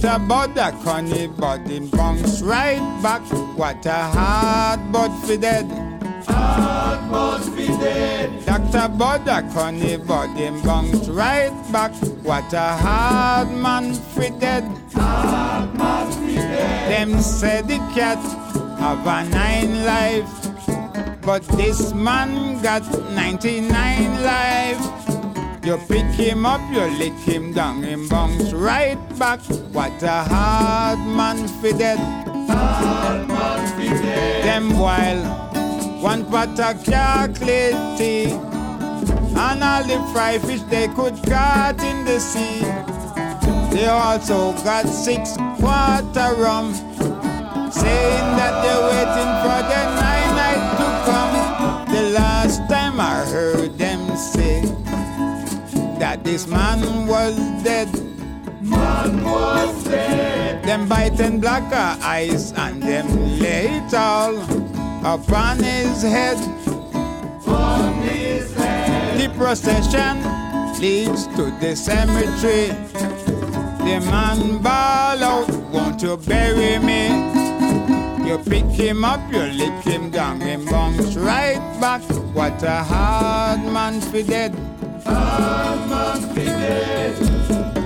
Dr. Buddha Connie body bounce right back. What a hard but for dead. Hard but for dead. Dr. Buddha Connie body bounce right back. What a hard man for dead. Hard man for dead. Them said the cat have a nine life. But this man got 99 life. You pick him up, you lick him down, him bounce right back. What a hard man for dead. Hard man for dead. Them while one pot of chocolate tea and all the fry fish they could catch in the sea. They also got six quarter rum, saying that they're waiting for the night this man was dead. Man was dead. Them biting blacker eyes and them lay it all upon his head. On his head. The procession leads to the cemetery. The man ball out, won't you bury me? You pick him up, you lick him down, him bounce right back. What a hard man for dead. Hard must be dead.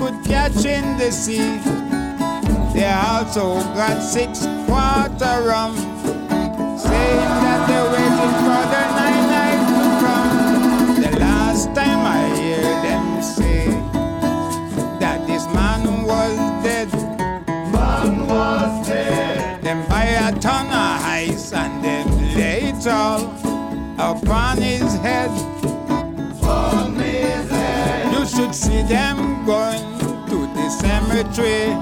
Could catch in the sea. They also oh got six quarter rum, saying that they're waiting for the nine night to come. The last time I hear them say that this man was dead, man was dead. Them buy a ton of ice and them lay it all upon his head. On his head. You should see them going to the cemetery.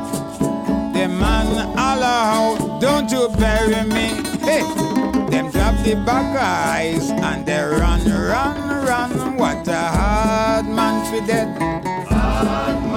The man out, don't you bury me. Hey, them drop the back eyes and they run, run, run. What a hard man for dead. Hard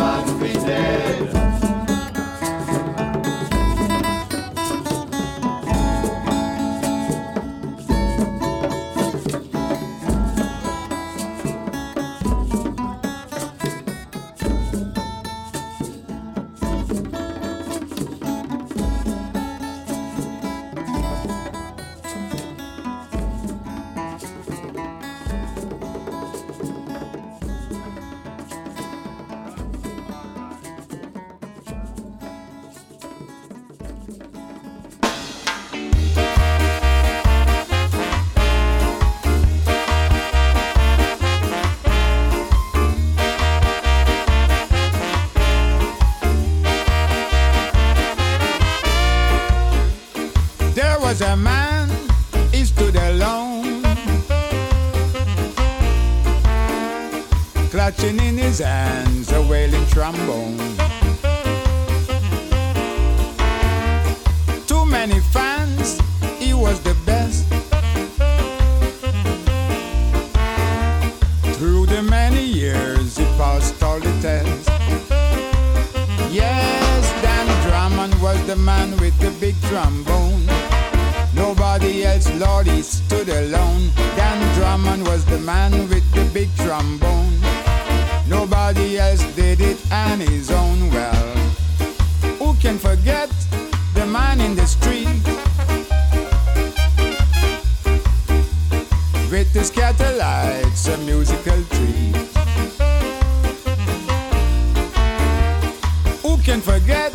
man in the street? With his catalogs, a musical treat. Who can forget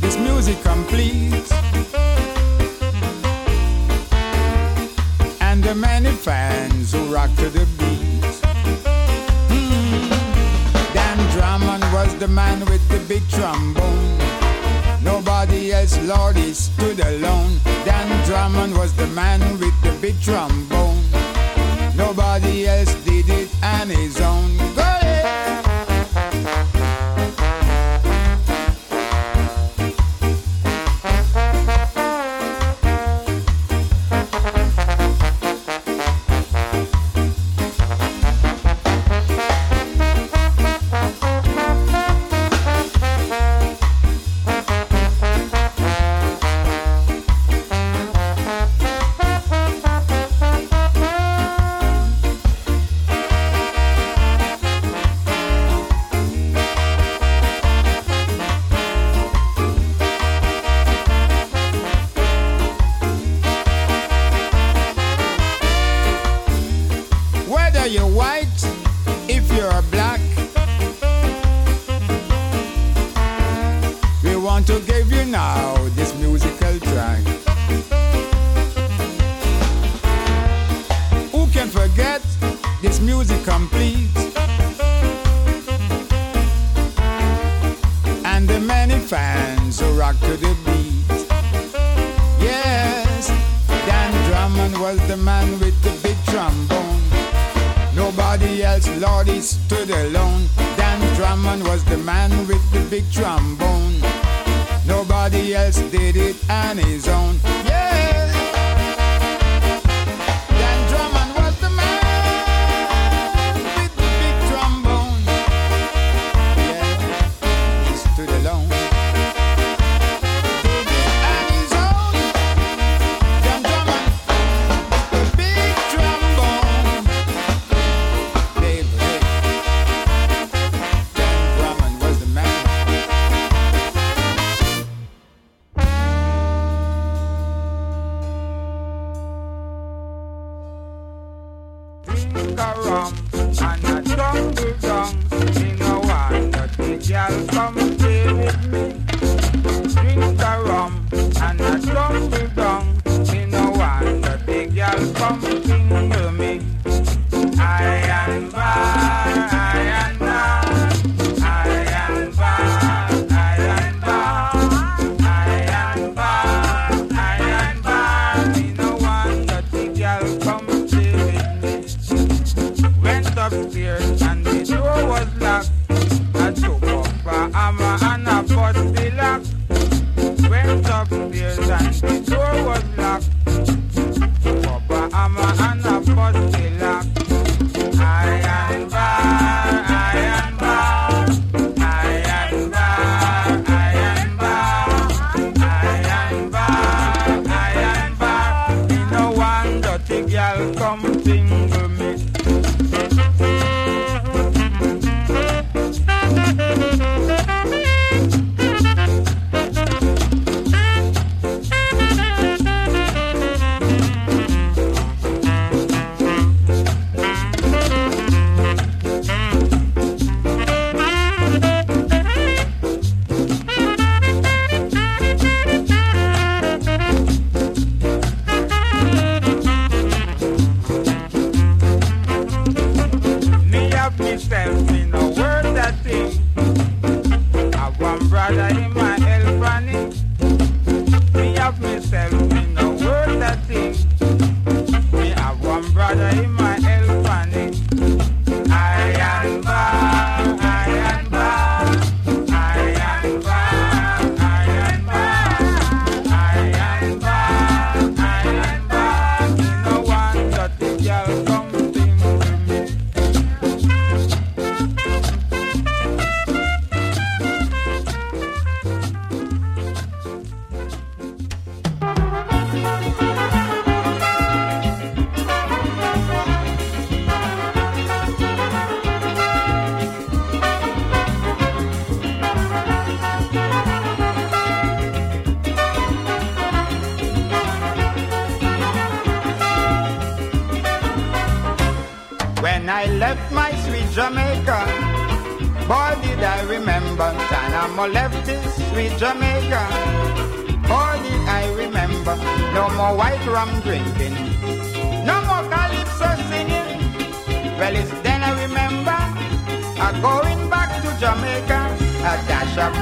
this music complete? And the many fans who rock to the beat. Hmm. Don Drummond was the man with the big trombone else, Lord, he stood alone. Don Drummond was the man with the big trombone. It's music complete. And the many fans who rock to the beat. Yes, Don Drummond was the man with the big trombone. Nobody else, Lord, he stood alone. Don Drummond was the man with the big trombone. Nobody else did it on his own.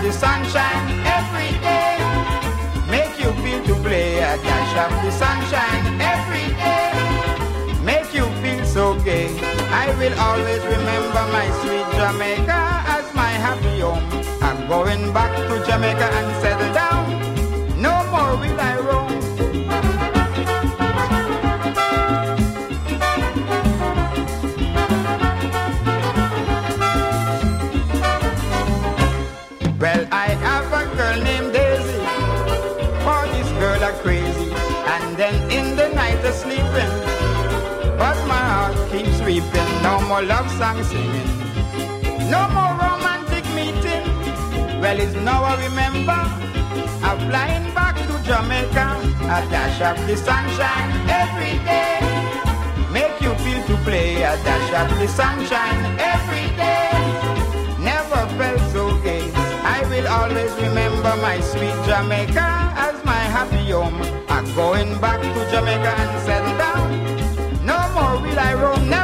The sunshine every day. Make you feel to play a dash of the sunshine every day. Make you feel so gay. I will always remember my sweet Jamaica as my happy home. I'm going back to Jamaica and settle down. No more will I roam. More love song singing. No more romantic meeting. Well, it's now I remember. I'm flying back to Jamaica. A dash of the sunshine every day. Make you feel to play. A dash of the sunshine every day. Never felt so gay. I will always remember my sweet Jamaica as my happy home. I'm going back to Jamaica and settle down. No more will I roam, never.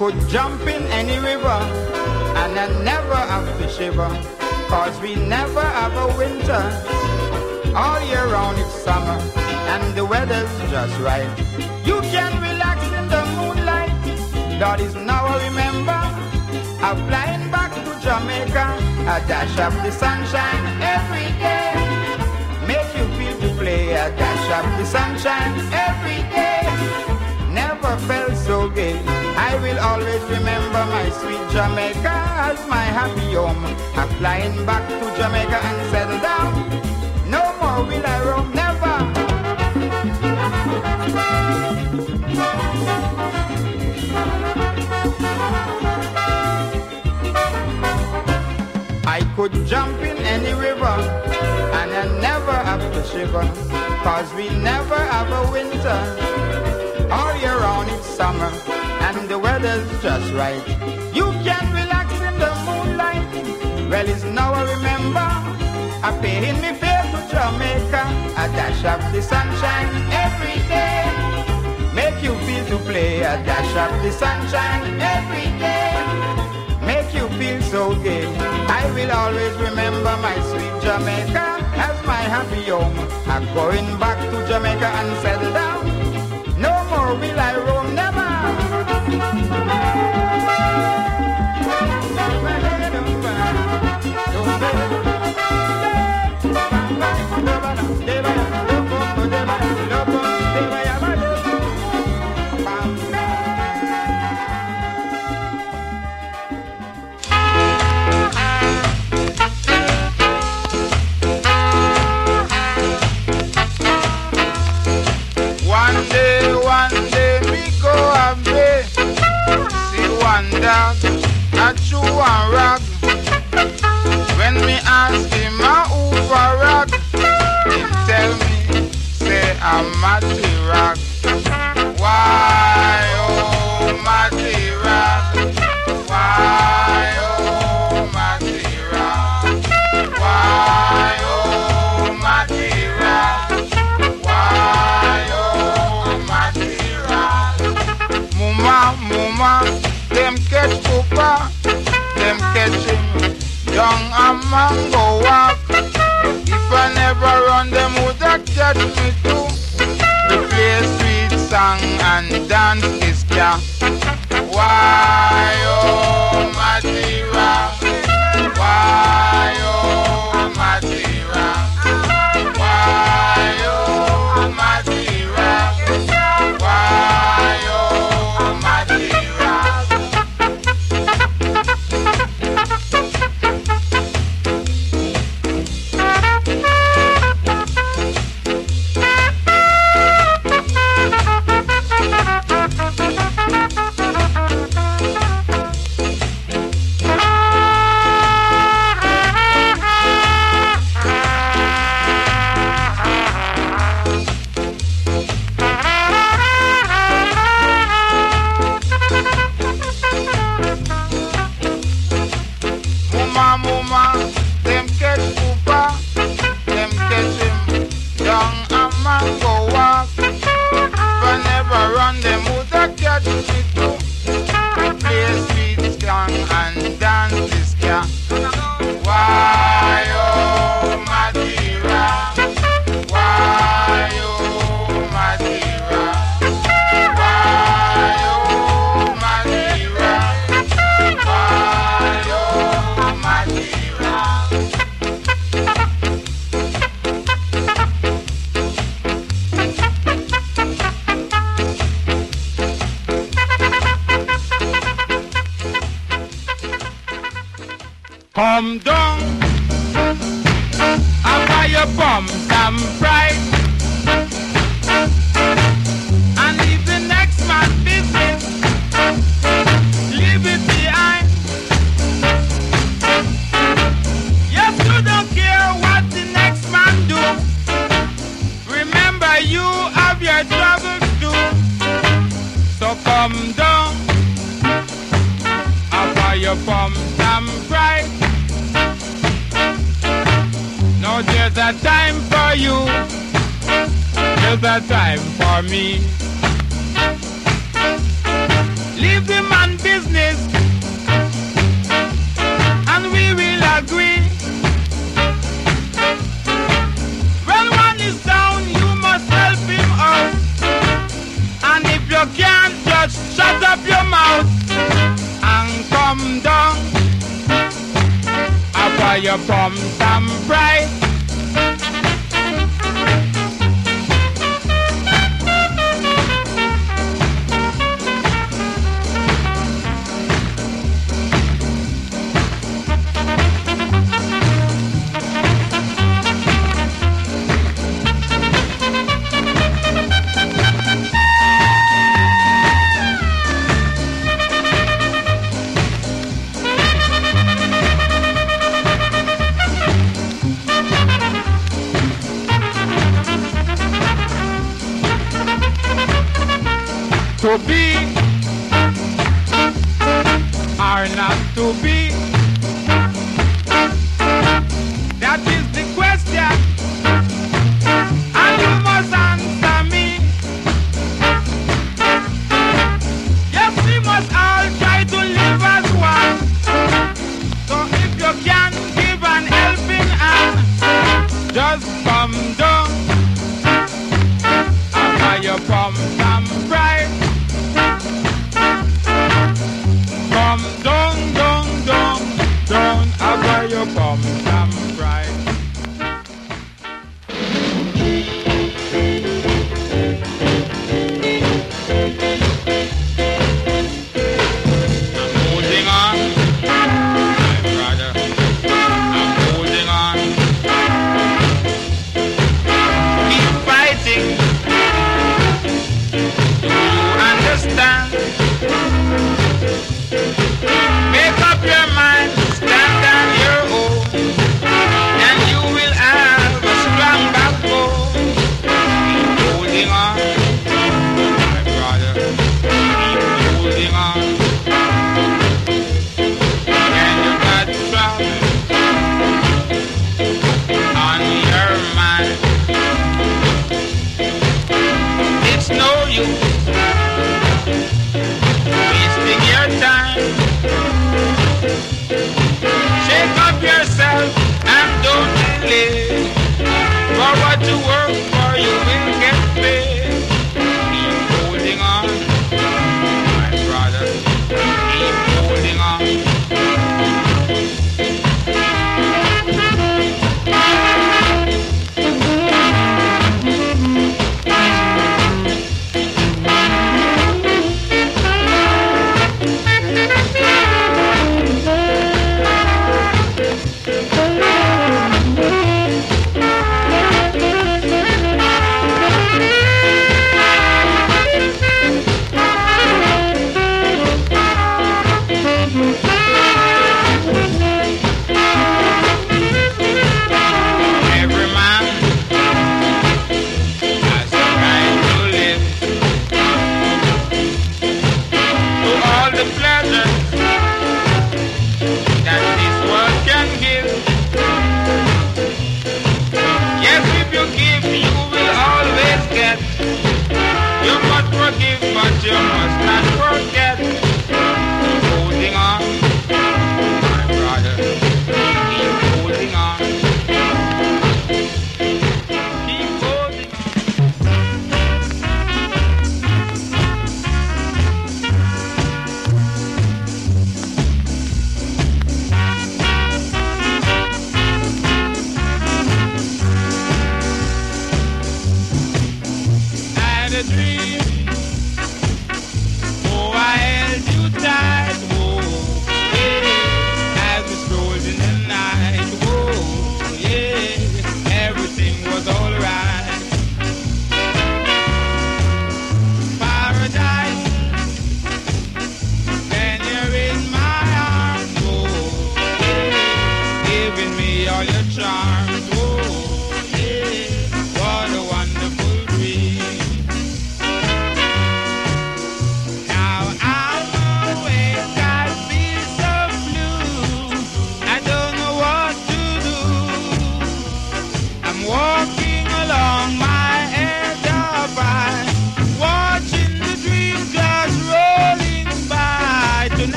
Could jump in any river and I never have to shiver. Cause we never have a winter. All year round it's summer and the weather's just right. You can relax in the moonlight. That is now I remember. I'm flying back to Jamaica. A dash of the sunshine every day. Make you feel to play. A dash of the sunshine every day. Never felt so gay. I will always remember my sweet Jamaica as my happy home. I'm flying back to Jamaica and settle down. No more will I roam, never. I could jump in any river and I never have to shiver. Cause we never have a winter. All year round it's summer the weather's just right. You can relax in the moonlight. Well, it's now I remember. I pay in me fare to Jamaica. A dash of the sunshine every day. Make you feel to play. A dash of the sunshine every day. Make you feel so gay. I will always remember my sweet Jamaica as my happy home. I'm going back to Jamaica and settle down. No more will I roam, One I'm. Why, oh, rag? Why, oh, rag? Why, oh, rag? Why, oh, my Mama, mama, them catch Cooper, them catch young and mango walk. If I never run, them would have catch me too. Song and dance is yeah. Why, oh, my Why, Come down. After your bum, some. And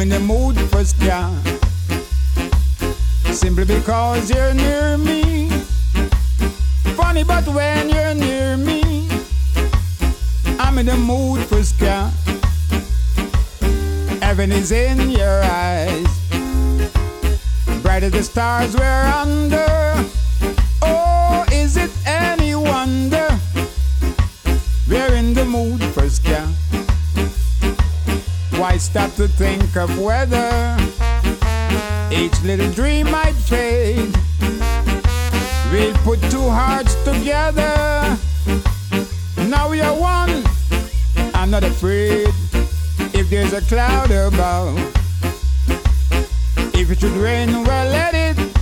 Frisca. Simply because you're near me. Funny, but when you're near me, I'm in the mood for ska. Heaven is in your eyes. Bright as the stars we're under. Stop to think of whether each little dream might fade? We'll put two hearts together. Now we are one. I'm not afraid if there's a cloud above. If it should rain, well, let it.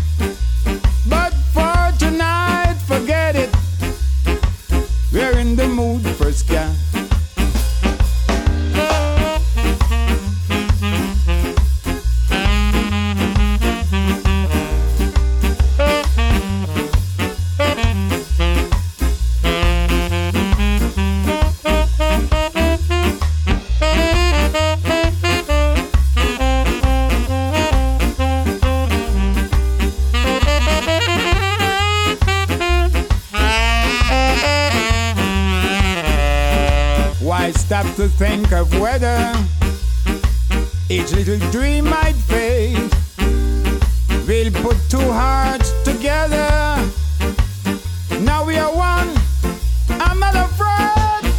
We'll put two hearts together. Now we are one. I'm not afraid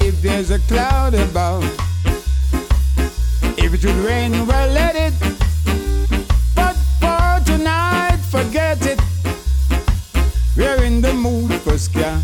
if there's a cloud above. If it should rain, well, let it. But for tonight, forget it. We're in the mood for ska.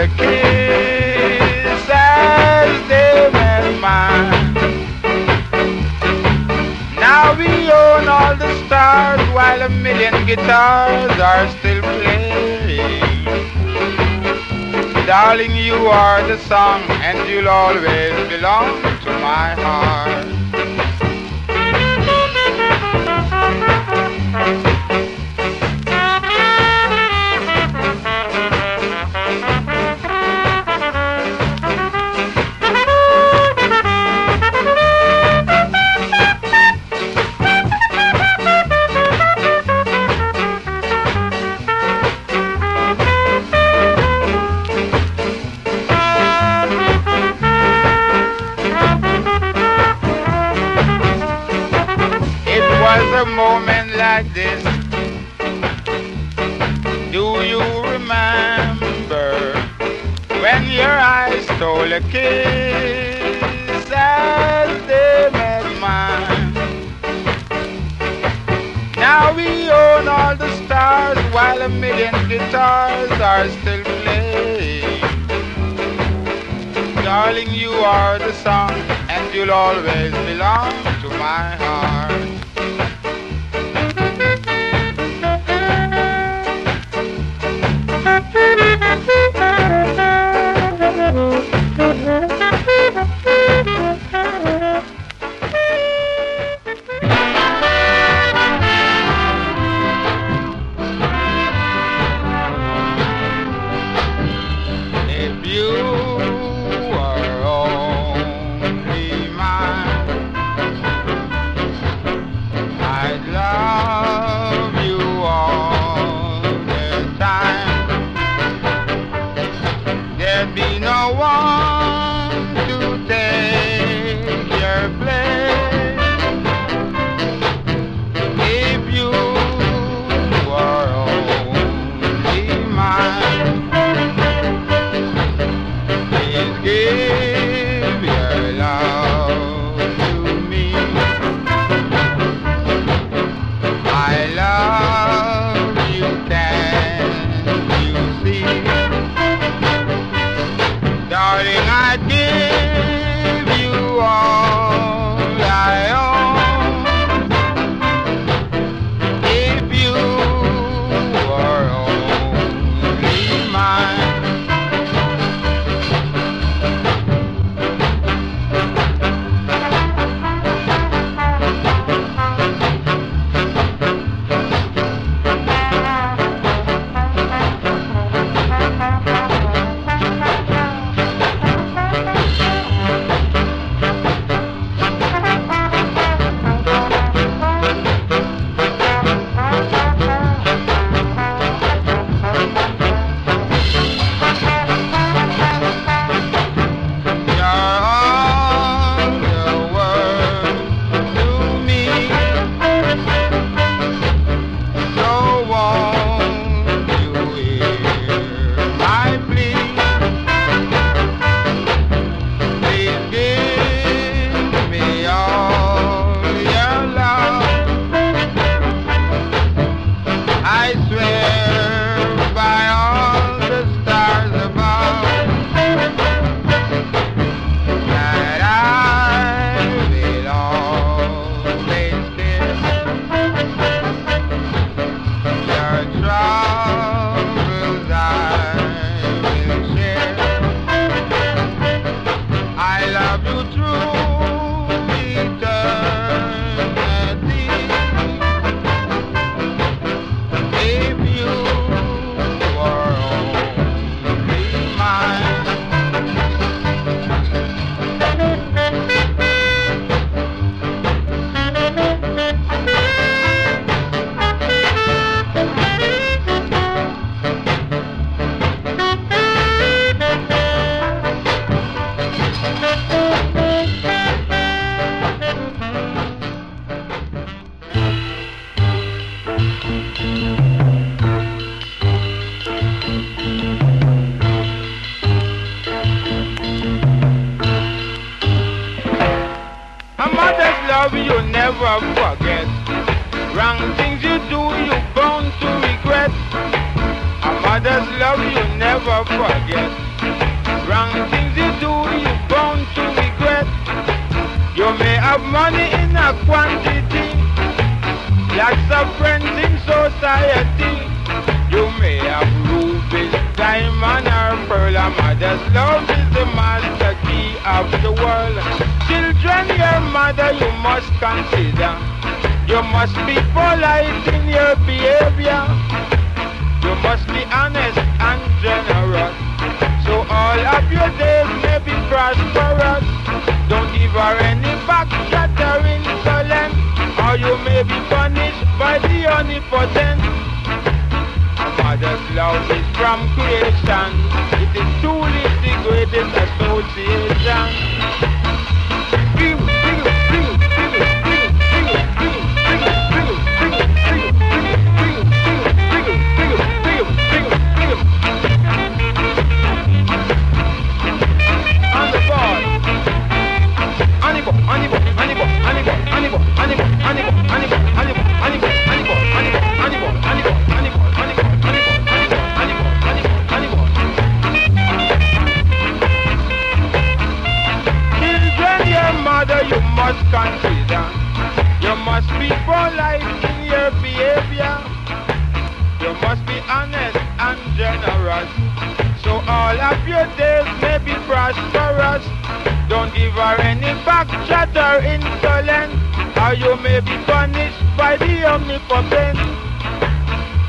A kiss as they met mine? Now we own all the stars while a million guitars are still playing. Darling, you are the song, and you'll always belong to my heart. A moment like this. Do you remember when your eyes stole a kiss as they met mine? Now we own all the stars while a million guitars are still playing. Darling, you are the song, and you'll always belong to my heart. you may be punished by the omnipotent.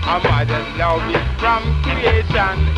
And mother's love is from creation.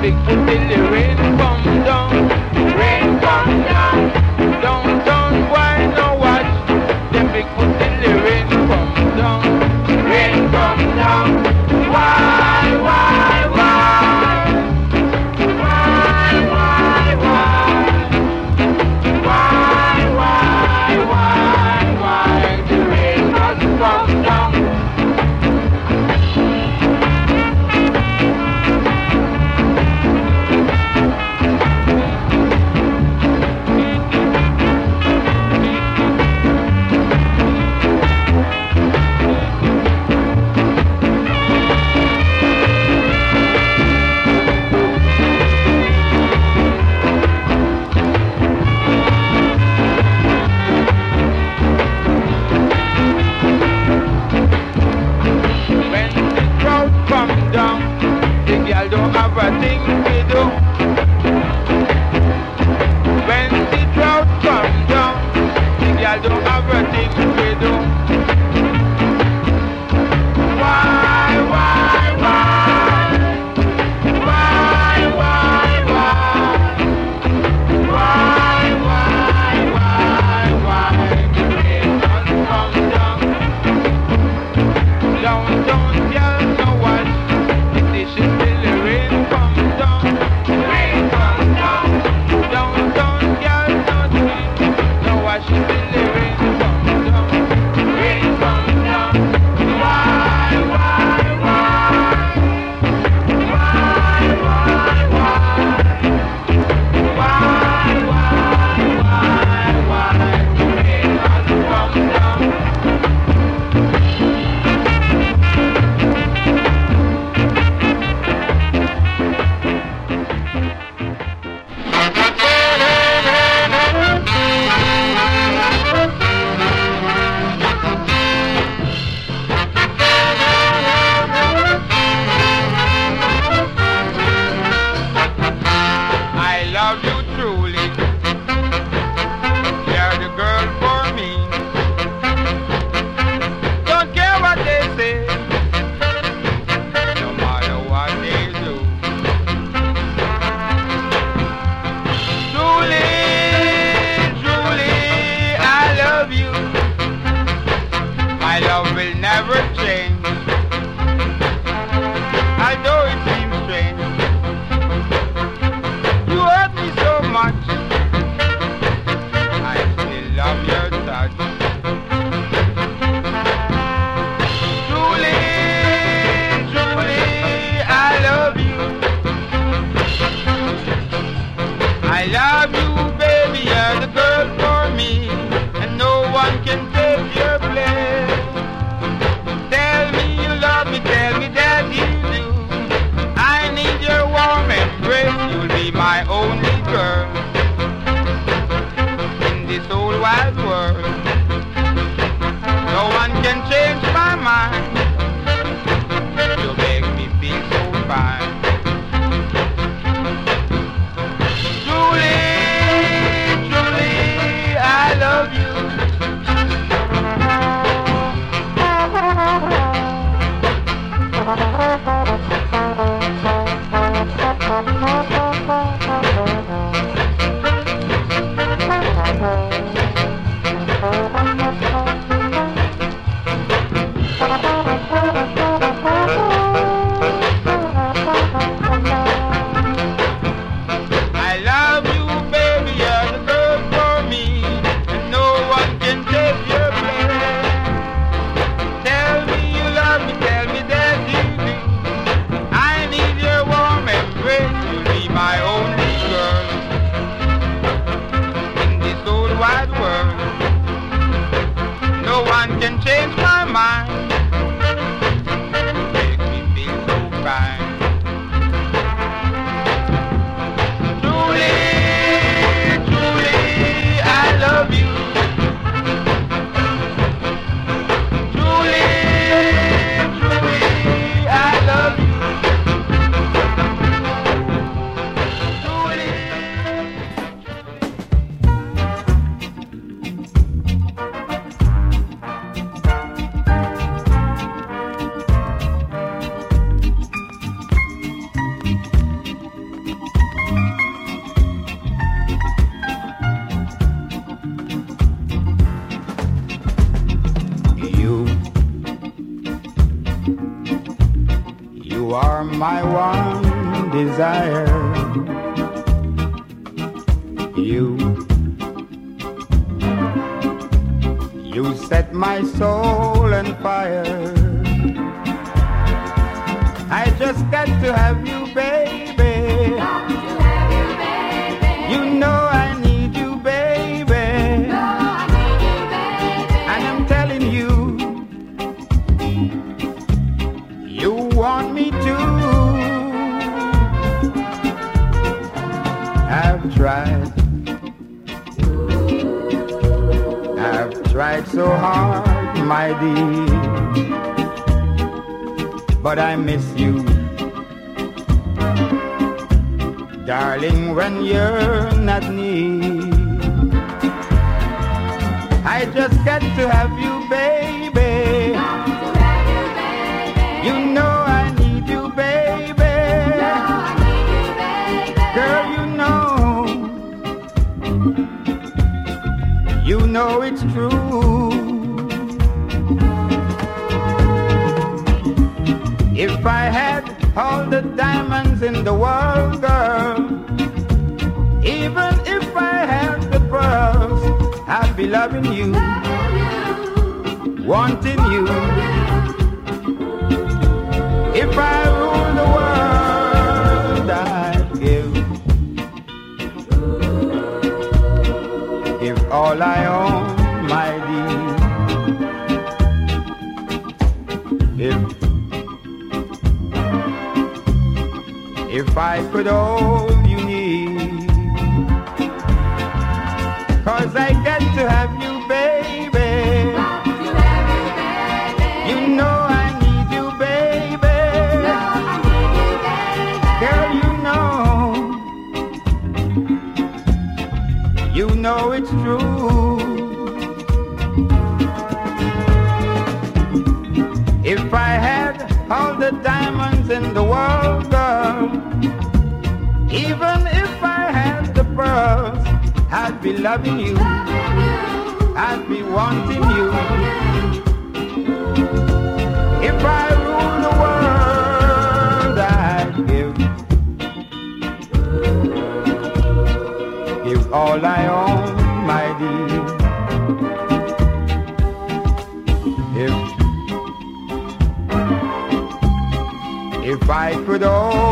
Big qui t'élèves. It's true. If I had all the diamonds in the world, girl, even if I had the pearls, I'd be loving you, wanting you. I could all you need. Cause I be loving you. I'd be wanting you. If I rule the world, I'd give, give all I own, my dear. If if I could hold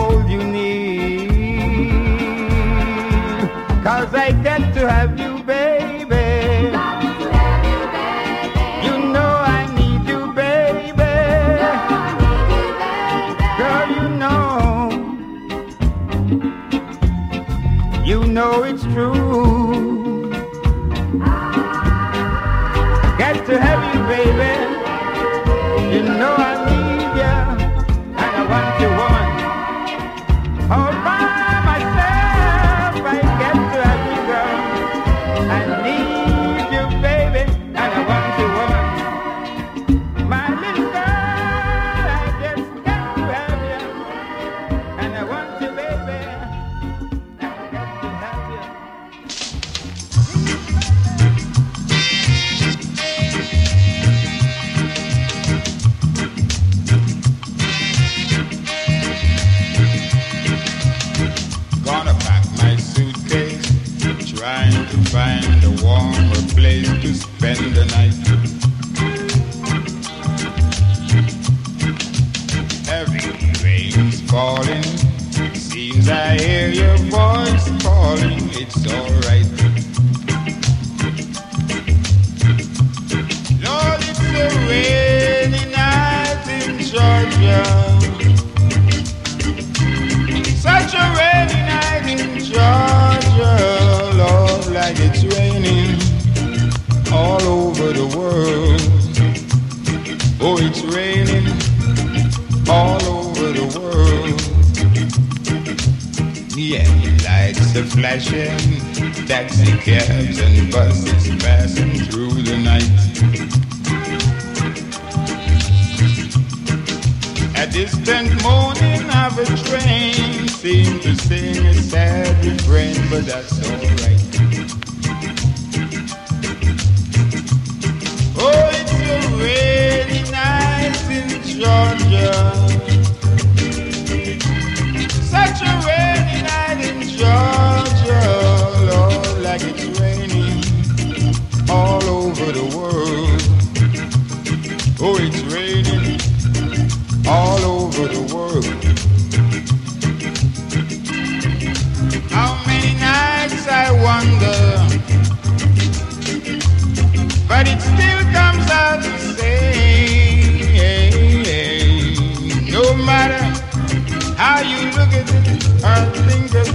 falling, seems I hear your voice calling. It's alright. Lord, it's a rainy night in Georgia. Such a rainy night in Georgia, Lord, like it's raining all over the world. Oh, it's raining are flashing, taxi cabs and buses passing through the night. A distant moaning of a train seemed to sing a sad refrain, but that's alright. Oh, it's a rainy night in Georgia. Yeah.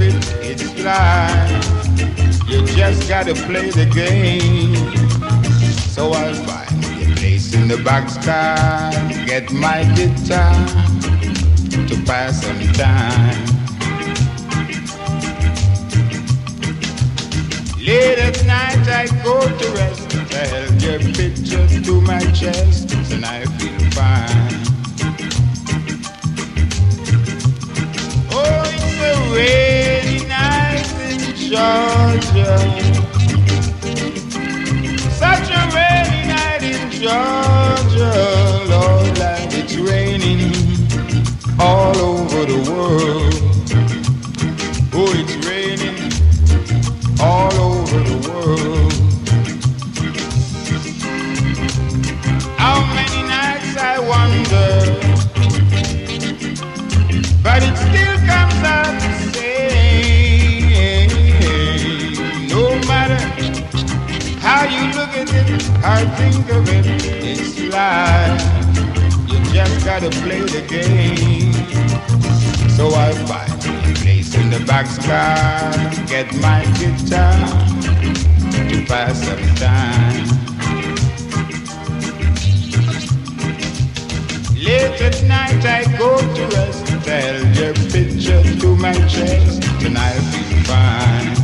it, it's life. You just gotta play the game. So I'll find a place in the boxcar, get my guitar to pass some time. Late at night I go to rest. I held your picture to my chest and I feel fine. Oh, it's the way. Georgia. Such a rainy night in Georgia, Lord, like it's raining all over the world. I think of it, it's life. You just gotta play the game. So I buy a place in the boxcar, get my guitar to pass some time. Late at night I go to rest, tell your picture to my chest, and I'll be fine.